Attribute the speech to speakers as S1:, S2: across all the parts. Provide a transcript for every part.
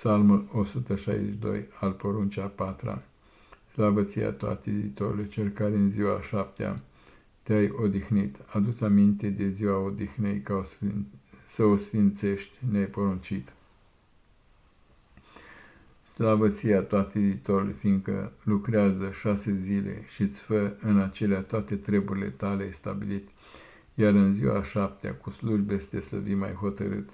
S1: Psalmul 162 al poruncea patra. Slavă ție toate zitorule, cel care în ziua șaptea te-ai odihnit, adus aminte de ziua odihnei ca o sfin... să o sfințești neporuncit. Slavă ție toate zitorule, fiindcă lucrează șase zile și îți fă în acelea toate treburile tale stabilit, iar în ziua șaptea cu slujbe să te slăvi mai hotărât.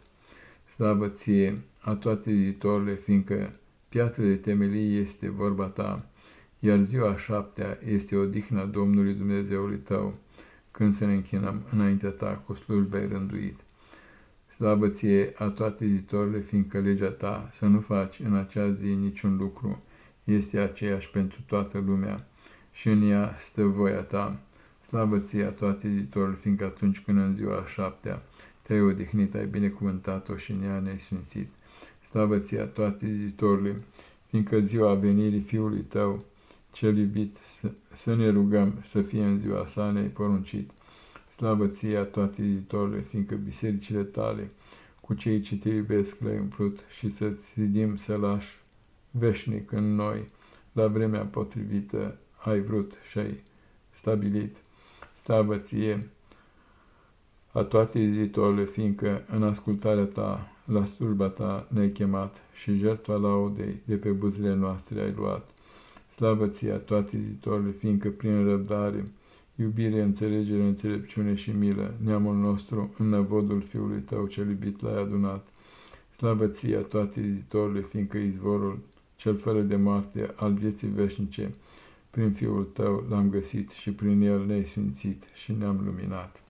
S1: Slavă ție, a toate editorile, fiindcă piatră de temelie este vorba ta, iar ziua șaptea este odihna Domnului Dumnezeului tău, când să ne închinăm înaintea ta cu slujbe rânduit. Slavă ție a toate editorile, fiindcă legea ta să nu faci în acea zi niciun lucru, este aceeași pentru toată lumea și în ea stă voia ta. Slavă ție a toate editorile, fiindcă atunci când în ziua șaptea te-ai odihnit, ai binecuvântat-o și în ea ne-ai sfințit. Slavă ție toate zitorule, fiindcă ziua venirii Fiului tău, cel iubit, să, să ne rugăm să fie în ziua sa ne-ai poruncit. Slavă ție toate zitorule, fiindcă bisericile tale, cu cei ce te iubesc, le-ai umplut și să-ți zidim să lași veșnic în noi, la vremea potrivită ai vrut și ai stabilit. Slavă ție, a toate editorile, fiindcă în ascultarea ta, la slujba ta ne-ai chemat și jertfa laudei de pe buzele noastre ai luat. Slavă ție a toate editorile, fiindcă prin răbdare, iubire, înțelegere, înțelepciune și milă, neamul nostru în năvodul Fiului tău cel iubit l-ai adunat. Slavă ție a toate editorile, fiindcă izvorul cel fără de moarte al vieții veșnice, prin Fiul tău l-am găsit și prin el ne-ai sfințit și ne-am luminat.